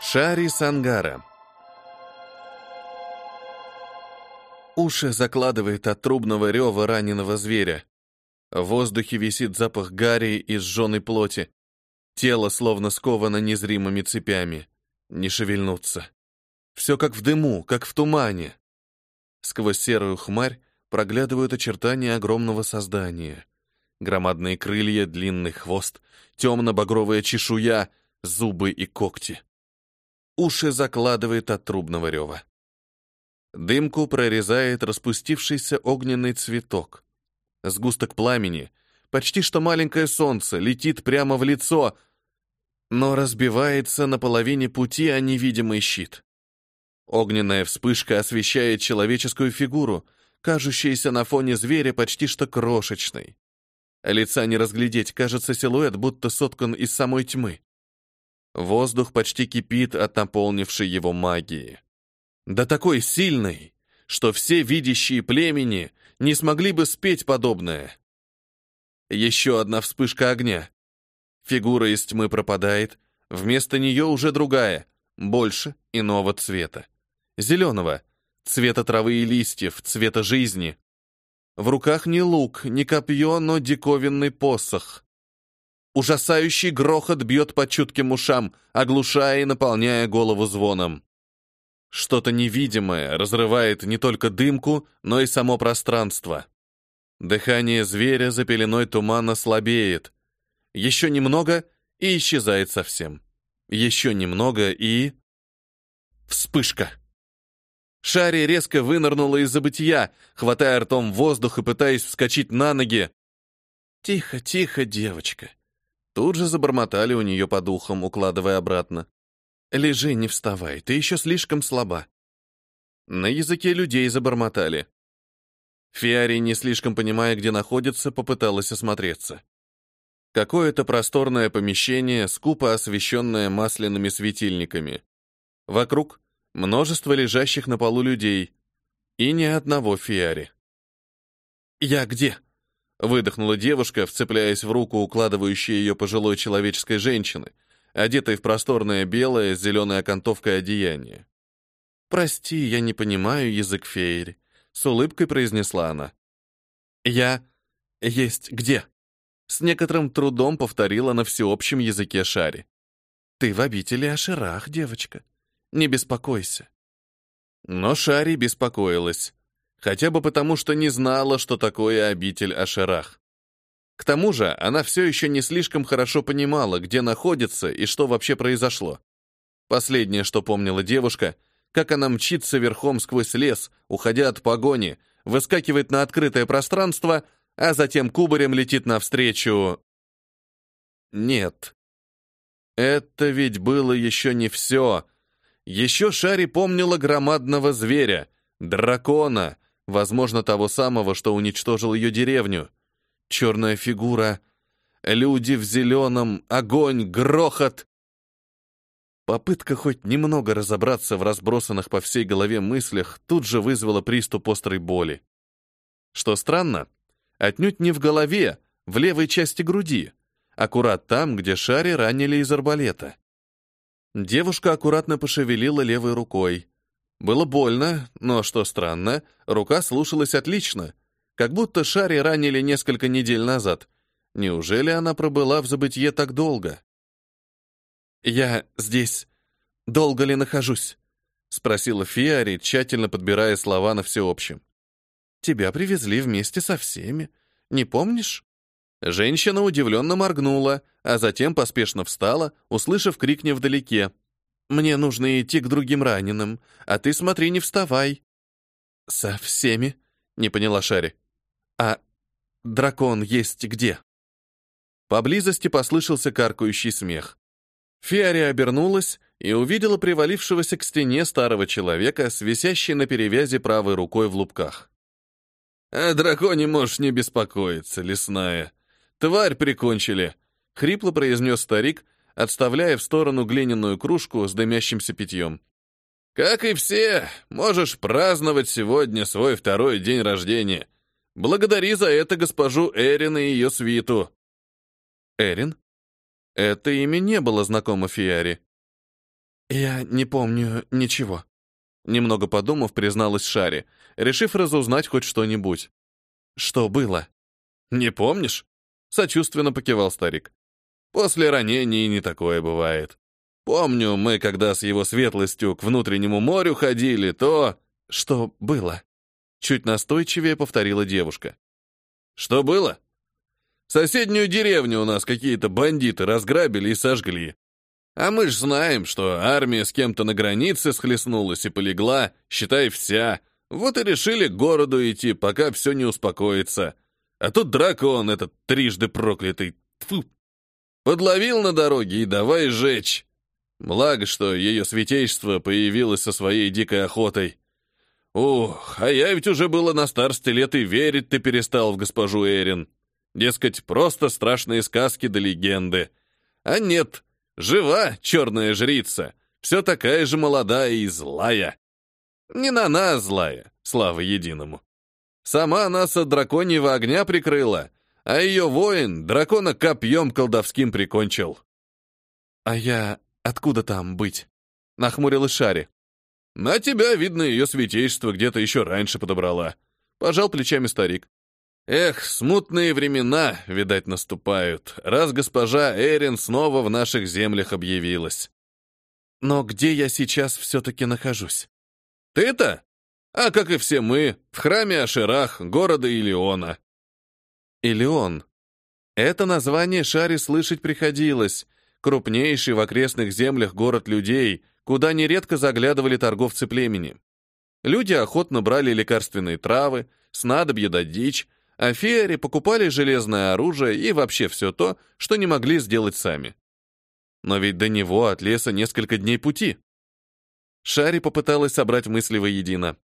Шари Сангара Уши закладывает от трубного рева раненого зверя. В воздухе висит запах гари и сжженной плоти. Тело словно сковано незримыми цепями. Не шевельнуться. Все как в дыму, как в тумане. Сквозь серую хмарь проглядывают очертания огромного создания. Громадные крылья, длинный хвост, темно-багровая чешуя, зубы и когти. Уши закладывает от трубного рева. Дымку прорезает распустившийся огненный цветок. Сгусток пламени, почти что маленькое солнце, летит прямо в лицо, но разбивается на половине пути о невидимый щит. Огненная вспышка освещает человеческую фигуру, кажущуюся на фоне зверя почти что крошечной. Лица не разглядеть, кажется, силуэт будто соткан из самой тьмы. Воздух почти кипит от наполнившей его магии. Да такой сильной, что все видящие племени не смогли бы спеть подобное. Еще одна вспышка огня. Фигура из тьмы пропадает, вместо нее уже другая, больше иного цвета. Зеленого, цвета травы и листьев, цвета жизни. В руках не лук, не копье, но диковинный посох. Ужасающий грохот бьет по чутким ушам, оглушая и наполняя голову звоном. Что-то невидимое разрывает не только дымку, но и само пространство. Дыхание зверя за пеленой тумана слабеет. Еще немного — и исчезает совсем. Еще немного и... Вспышка. Шари резко вынырнула из забытия, хватая ртом воздух и пытаясь вскочить на ноги. «Тихо, тихо, девочка!» Тут же забормотали у нее по духам, укладывая обратно. «Лежи, не вставай, ты еще слишком слаба». На языке людей забормотали. Фиари, не слишком понимая, где находится, попыталась осмотреться. Какое-то просторное помещение, скупо освещенное масляными светильниками. Вокруг множество лежащих на полу людей и ни одного Фиари. «Я где?» — выдохнула девушка, вцепляясь в руку укладывающей ее пожилой человеческой женщины, одетой в просторное белое с зеленой окантовкой одеяние. «Прости, я не понимаю язык феери», — с улыбкой произнесла она. «Я есть где?» С некоторым трудом повторила на всеобщем языке Шари. «Ты в обители Аширах, девочка. Не беспокойся». Но Шари беспокоилась. Хотя бы потому, что не знала, что такое обитель Аширах. К тому же она все еще не слишком хорошо понимала, где находится и что вообще произошло. Последнее, что помнила девушка, как она мчится верхом сквозь лес, уходя от погони, выскакивает на открытое пространство — а затем кубарем летит навстречу... Нет. Это ведь было еще не все. Еще Шари помнила громадного зверя, дракона, возможно, того самого, что уничтожил ее деревню. Черная фигура, люди в зеленом, огонь, грохот. Попытка хоть немного разобраться в разбросанных по всей голове мыслях тут же вызвала приступ острой боли. Что странно, Отнюдь не в голове, в левой части груди, аккурат там, где Шари ранили из арбалета. Девушка аккуратно пошевелила левой рукой. Было больно, но, что странно, рука слушалась отлично, как будто Шари ранили несколько недель назад. Неужели она пробыла в забытье так долго? «Я здесь. Долго ли нахожусь?» — спросила Фиари, тщательно подбирая слова на всеобщем. Тебя привезли вместе со всеми. Не помнишь?» Женщина удивленно моргнула, а затем поспешно встала, услышав крик невдалеке. «Мне нужно идти к другим раненым, а ты смотри, не вставай». «Со всеми?» — не поняла Шари. «А дракон есть где?» Поблизости послышался каркающий смех. Фиари обернулась и увидела привалившегося к стене старого человека с на перевязи правой рукой в лупках. «О драконе можешь не беспокоиться, лесная. Тварь прикончили», — хрипло произнес старик, отставляя в сторону глиняную кружку с дымящимся питьем. «Как и все, можешь праздновать сегодня свой второй день рождения. Благодари за это госпожу Эрин и ее свиту». «Эрин?» Это имя не было знакомо Фиаре. Я не помню ничего. Немного подумав, призналась Шари, решив разузнать хоть что-нибудь. Что было? Не помнишь? Сочувственно покивал старик. После ранений не такое бывает. Помню, мы, когда с его светлостью к внутреннему морю ходили, то... Что было? Чуть настойчивее повторила девушка. Что было? Соседнюю деревню у нас какие-то бандиты разграбили и сожгли. А мы ж знаем, что армия с кем-то на границе схлестнулась и полегла, считай, вся. Вот и решили к городу идти, пока все не успокоится. А тут дракон этот трижды проклятый. Тьфу. Подловил на дороге и давай жечь. Благо, что ее святейшество появилось со своей дикой охотой. Ух, а я ведь уже было на старости лет и верить ты перестал в госпожу Эрин. Дескать, просто страшные сказки да легенды. А нет, Жива черная жрица, все такая же молодая и злая. Не на нас злая, слава единому. Сама нас от драконьего огня прикрыла, а ее воин дракона копьем колдовским прикончил. «А я откуда там быть?» — нахмурилась Шари. «На тебя, видно, ее святейшество где-то еще раньше подобрала», — пожал плечами старик. Эх, смутные времена, видать, наступают, раз госпожа Эрин снова в наших землях объявилась. Но где я сейчас все-таки нахожусь? Ты-то? А как и все мы, в храме Ашерах, города Илиона. Илион. Это название Шаре слышать приходилось. Крупнейший в окрестных землях город людей, куда нередко заглядывали торговцы племени. Люди охотно брали лекарственные травы, снадобья да дичь, а феери покупали железное оружие и вообще все то, что не могли сделать сами. Но ведь до него от леса несколько дней пути. Шари попыталась собрать мысли воедино.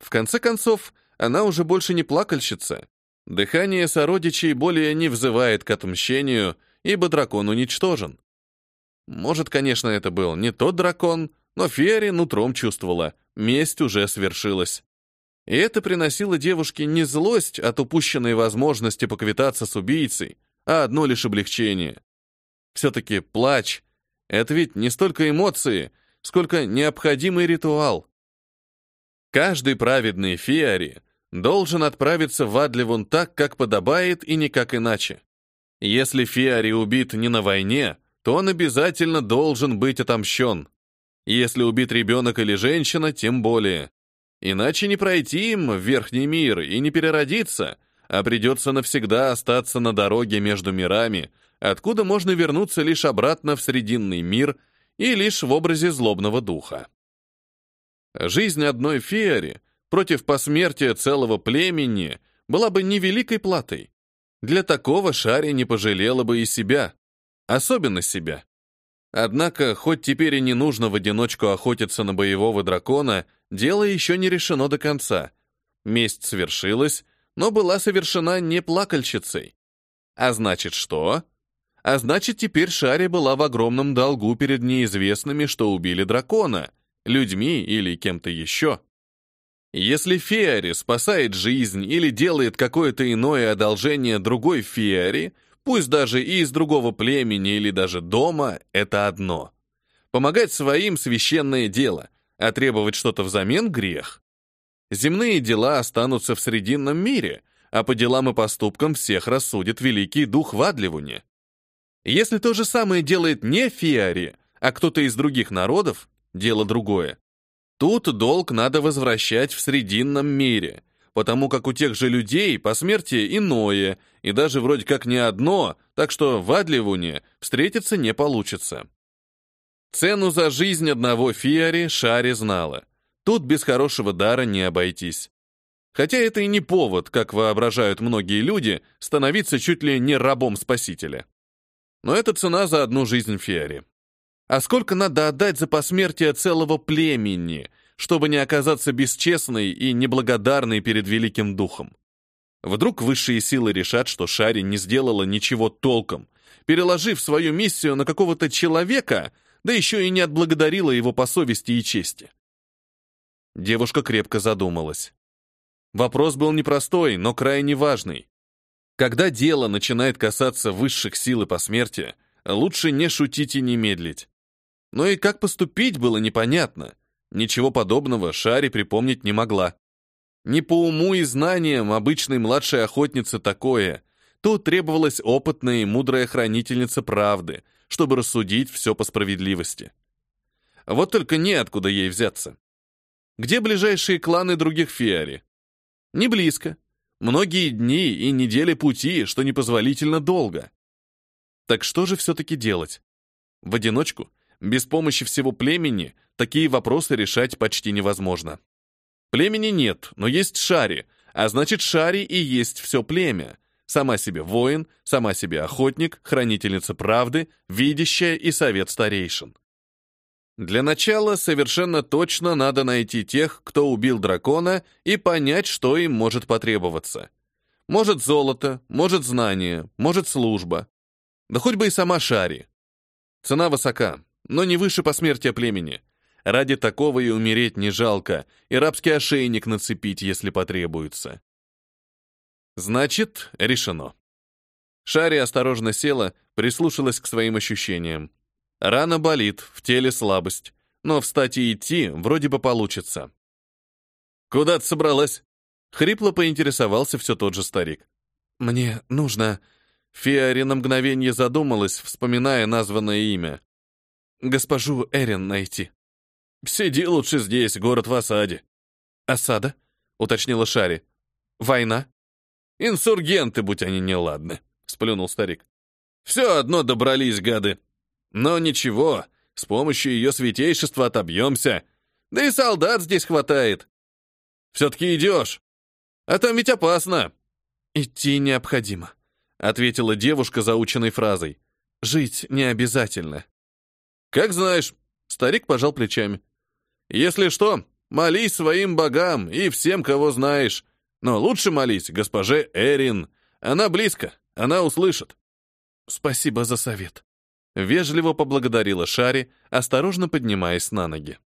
В конце концов, она уже больше не плакальщица. Дыхание сородичей более не взывает к отмщению, ибо дракон уничтожен. Может, конечно, это был не тот дракон, но Фери нутром чувствовала, месть уже свершилась. И это приносило девушке не злость от упущенной возможности поквитаться с убийцей, а одно лишь облегчение. Все-таки плач — это ведь не столько эмоции, сколько необходимый ритуал. Каждый праведный фиари должен отправиться в Адливун так, как подобает, и никак иначе. Если фиари убит не на войне, то он обязательно должен быть отомщен. Если убит ребенок или женщина, тем более. Иначе не пройти им в верхний мир и не переродиться, а придется навсегда остаться на дороге между мирами, откуда можно вернуться лишь обратно в Срединный мир и лишь в образе злобного духа. Жизнь одной феери против посмертия целого племени была бы невеликой платой. Для такого Шари не пожалела бы и себя, особенно себя. Однако, хоть теперь и не нужно в одиночку охотиться на боевого дракона, дело еще не решено до конца. Месть свершилась, но была совершена не плакальщицей. А значит что? А значит, теперь Шари была в огромном долгу перед неизвестными, что убили дракона, людьми или кем-то еще. Если Феари спасает жизнь или делает какое-то иное одолжение другой Феари, Пусть даже и из другого племени или даже дома — это одно. Помогать своим — священное дело, а требовать что-то взамен — грех. Земные дела останутся в Срединном мире, а по делам и поступкам всех рассудит Великий Дух в. Если то же самое делает не Фиари, а кто-то из других народов, дело другое. Тут долг надо возвращать в Срединном мире — потому как у тех же людей посмертие иное, и даже вроде как не одно, так что в Адливуне встретиться не получится. Цену за жизнь одного Фиари Шари знала. Тут без хорошего дара не обойтись. Хотя это и не повод, как воображают многие люди, становиться чуть ли не рабом спасителя. Но это цена за одну жизнь Фиари. А сколько надо отдать за посмертие целого племени — чтобы не оказаться бесчестной и неблагодарной перед великим духом. Вдруг высшие силы решат, что Шари не сделала ничего толком, переложив свою миссию на какого-то человека, да еще и не отблагодарила его по совести и чести. Девушка крепко задумалась. Вопрос был непростой, но крайне важный. Когда дело начинает касаться высших сил и посмертия, лучше не шутить и не медлить. Но и как поступить было непонятно. Ничего подобного Шари припомнить не могла. Не по уму и знаниям обычной младшей охотницы такое. Тут требовалась опытная и мудрая хранительница правды, чтобы рассудить все по справедливости. Вот только неоткуда ей взяться. Где ближайшие кланы других Фиари? Не близко. Многие дни и недели пути, что непозволительно долго. Так что же все-таки делать? В одиночку, без помощи всего племени, такие вопросы решать почти невозможно. Племени нет, но есть Шари, а значит Шари и есть все племя. Сама себе воин, сама себе охотник, хранительница правды, видящая и совет старейшин. Для начала совершенно точно надо найти тех, кто убил дракона, и понять, что им может потребоваться. Может золото, может знание, может служба. Да хоть бы и сама Шари. Цена высока, но не выше посмертия племени. Ради такого и умереть не жалко, и рабский ошейник нацепить, если потребуется. Значит, решено. Шари осторожно села, прислушалась к своим ощущениям. Рана болит, в теле слабость, но встать и идти вроде бы получится. «Куда ты собралась?» Хрипло поинтересовался все тот же старик. «Мне нужно...» Фиари на мгновение задумалась, вспоминая названное имя. «Госпожу Эрин найти». «Сиди лучше здесь, город в осаде». «Осада?» — уточнила Шари. «Война?» «Инсургенты, будь они неладны», — сплюнул старик. «Все одно добрались, гады. Но ничего, с помощью ее святейшества отобьемся. Да и солдат здесь хватает. Все-таки идешь. А там ведь опасно. Идти необходимо, ответила девушка заученной фразой. Жить не обязательно. Как знаешь, старик пожал плечами. Если что, молись своим богам и всем, кого знаешь. Но лучше молись госпоже Эрин. Она близко, она услышит. Спасибо за совет. Вежливо поблагодарила Шари, осторожно поднимаясь на ноги.